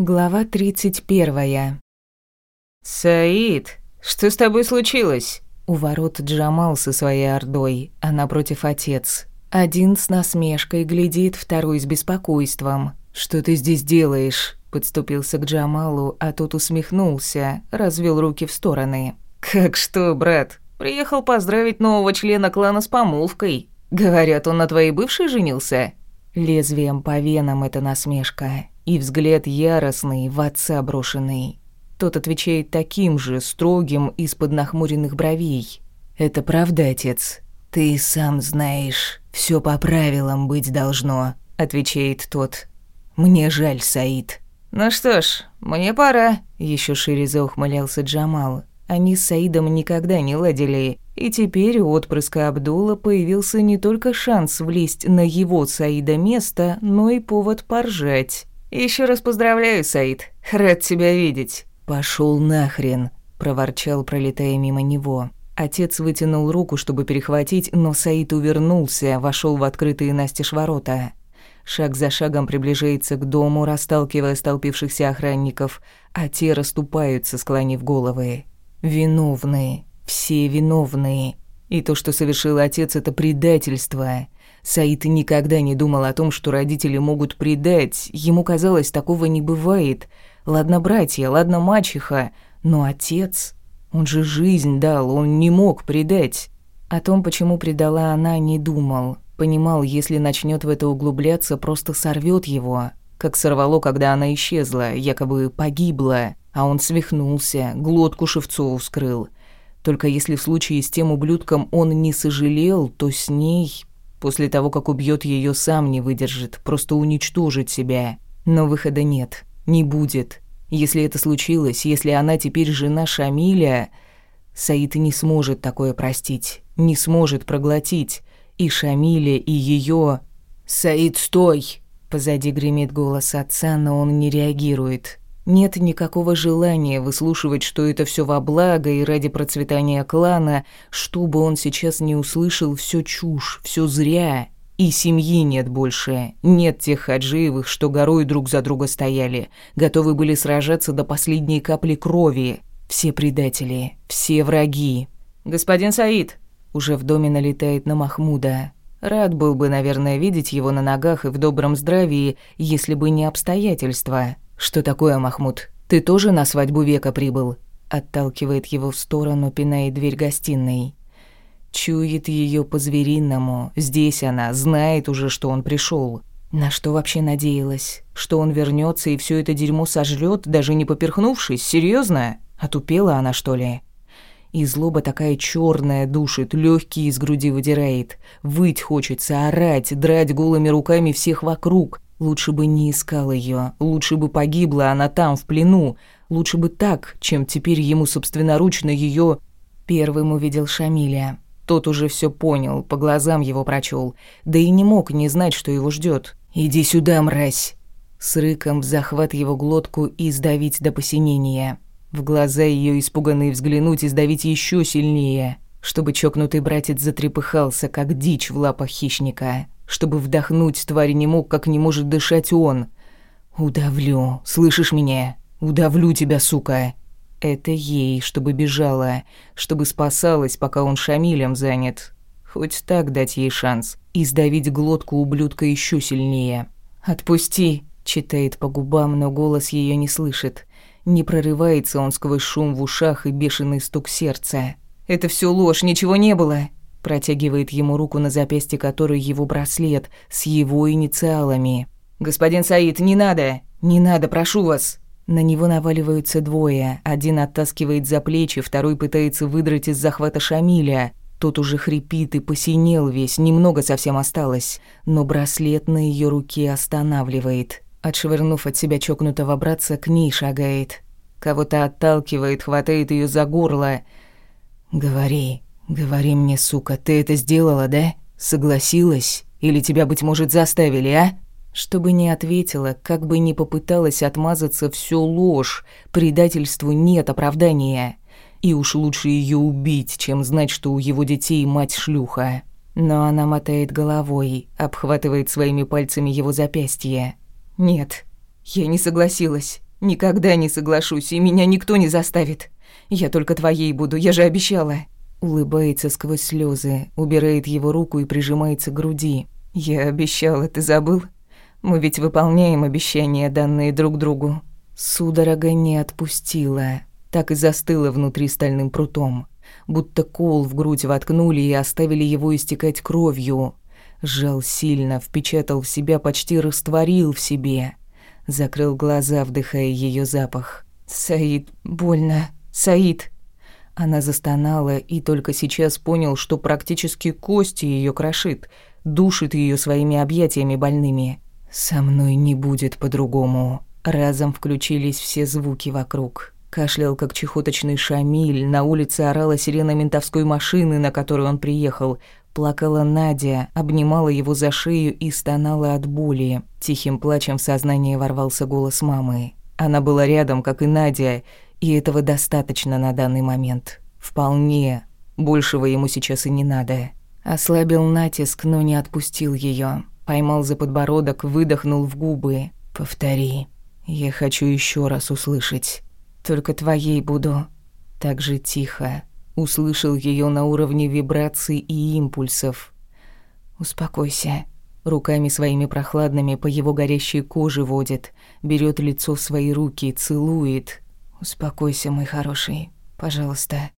Глава 31. «Саид, что с тобой случилось?» У ворот Джамал со своей ордой, а напротив отец. Один с насмешкой глядит, второй с беспокойством. «Что ты здесь делаешь?» Подступился к Джамалу, а тот усмехнулся, развел руки в стороны. «Как что, брат? Приехал поздравить нового члена клана с помолвкой. Говорят, он на твоей бывшей женился?» Лезвием по венам эта насмешка и взгляд яростный, в отца брошенный. Тот отвечает таким же, строгим, из-под нахмуренных бровей. «Это правда, отец? Ты сам знаешь, все по правилам быть должно», — отвечает тот. «Мне жаль, Саид». «Ну что ж, мне пора», — еще шире заухмылялся Джамал. Они с Саидом никогда не ладили, и теперь у отпрыска Абдула появился не только шанс влезть на его Саида место, но и повод поржать. Еще раз поздравляю, Саид. Рад тебя видеть». Пошел нахрен», – проворчал, пролетая мимо него. Отец вытянул руку, чтобы перехватить, но Саид увернулся, вошел в открытые настежь ворота. Шаг за шагом приближается к дому, расталкивая столпившихся охранников, а те расступаются, склонив головы. Виновные, все виновные. И то, что совершил отец, это предательство. Саид никогда не думал о том, что родители могут предать. Ему казалось, такого не бывает. Ладно, братья, ладно, мачеха, но отец... Он же жизнь дал, он не мог предать. О том, почему предала она, не думал. Понимал, если начнет в это углубляться, просто сорвет его. Как сорвало, когда она исчезла, якобы погибла. А он свихнулся, глотку Шевцову вскрыл. Только если в случае с тем ублюдком он не сожалел, то с ней После того, как убьет ее, сам не выдержит, просто уничтожит себя. Но выхода нет, не будет. Если это случилось, если она теперь жена Шамиля, Саид не сможет такое простить, не сможет проглотить. И Шамиля, и ее. «Саид, стой!» Позади гремит голос отца, но он не реагирует. Нет никакого желания выслушивать, что это все во благо и ради процветания клана, чтобы он сейчас не услышал все чушь, все зря. И семьи нет больше. Нет тех хаджиевых, что горой друг за друга стояли, готовы были сражаться до последней капли крови. Все предатели, все враги. «Господин Саид!» Уже в доме налетает на Махмуда. Рад был бы, наверное, видеть его на ногах и в добром здравии, если бы не обстоятельства. «Что такое, Махмуд? Ты тоже на свадьбу века прибыл?» Отталкивает его в сторону, пиная дверь гостиной. Чует ее по-звериному. Здесь она, знает уже, что он пришел. На что вообще надеялась? Что он вернется и все это дерьмо сожрет, даже не поперхнувшись? Серьезно? Отупела она, что ли? И злоба такая черная душит, легкие из груди выдирает. Выть хочется, орать, драть голыми руками всех вокруг. Лучше бы не искал ее, лучше бы погибла она там, в плену. Лучше бы так, чем теперь ему собственноручно ее Первым увидел Шамиля. Тот уже все понял, по глазам его прочел, да и не мог не знать, что его ждет. «Иди сюда, мразь!» С рыком в захват его глотку и сдавить до посинения. В глаза ее испуганные взглянуть и сдавить еще сильнее, чтобы чокнутый братец затрепыхался, как дичь в лапах хищника чтобы вдохнуть тварь не мог, как не может дышать он. «Удавлю, слышишь меня? Удавлю тебя, сука!» Это ей, чтобы бежала, чтобы спасалась, пока он Шамилем занят. Хоть так дать ей шанс и сдавить глотку ублюдка еще сильнее. «Отпусти!» — читает по губам, но голос ее не слышит. Не прорывается он сквозь шум в ушах и бешеный стук сердца. «Это все ложь, ничего не было!» Протягивает ему руку на запястье которой его браслет с его инициалами. «Господин Саид, не надо! Не надо, прошу вас!» На него наваливаются двое. Один оттаскивает за плечи, второй пытается выдрать из захвата Шамиля. Тот уже хрипит и посинел весь, немного совсем осталось. Но браслет на ее руке останавливает. Отшвырнув от себя чокнутого братца, к ней шагает. Кого-то отталкивает, хватает ее за горло. «Говори, «Говори мне, сука, ты это сделала, да? Согласилась? Или тебя, быть может, заставили, а?» Чтобы не ответила, как бы ни попыталась отмазаться, все ложь, предательству нет оправдания. И уж лучше ее убить, чем знать, что у его детей мать шлюха. Но она мотает головой, обхватывает своими пальцами его запястье. «Нет, я не согласилась. Никогда не соглашусь, и меня никто не заставит. Я только твоей буду, я же обещала. Улыбается сквозь слезы, убирает его руку и прижимается к груди. Я обещала, ты забыл? Мы ведь выполняем обещания, данные друг другу. Судорога не отпустила, так и застыла внутри стальным прутом, будто кол в грудь воткнули и оставили его истекать кровью. Сжал сильно, впечатал в себя, почти растворил в себе. Закрыл глаза, вдыхая ее запах. «Саид, больно. Саид!» Она застонала и только сейчас понял, что практически кости ее крошит, душит ее своими объятиями больными. «Со мной не будет по-другому». Разом включились все звуки вокруг. Кашлял, как чехоточный шамиль, на улице орала сирена ментовской машины, на которую он приехал. Плакала Надя, обнимала его за шею и стонала от боли. Тихим плачем в сознание ворвался голос мамы. Она была рядом, как и Надя, и этого достаточно на данный момент. Вполне. Большего ему сейчас и не надо. Ослабил натиск, но не отпустил ее. Поймал за подбородок, выдохнул в губы. «Повтори. Я хочу еще раз услышать. Только твоей буду». Так же тихо. Услышал ее на уровне вибраций и импульсов. «Успокойся». Руками своими прохладными по его горящей коже водит, берет лицо в свои руки, целует. «Успокойся, мой хороший, пожалуйста».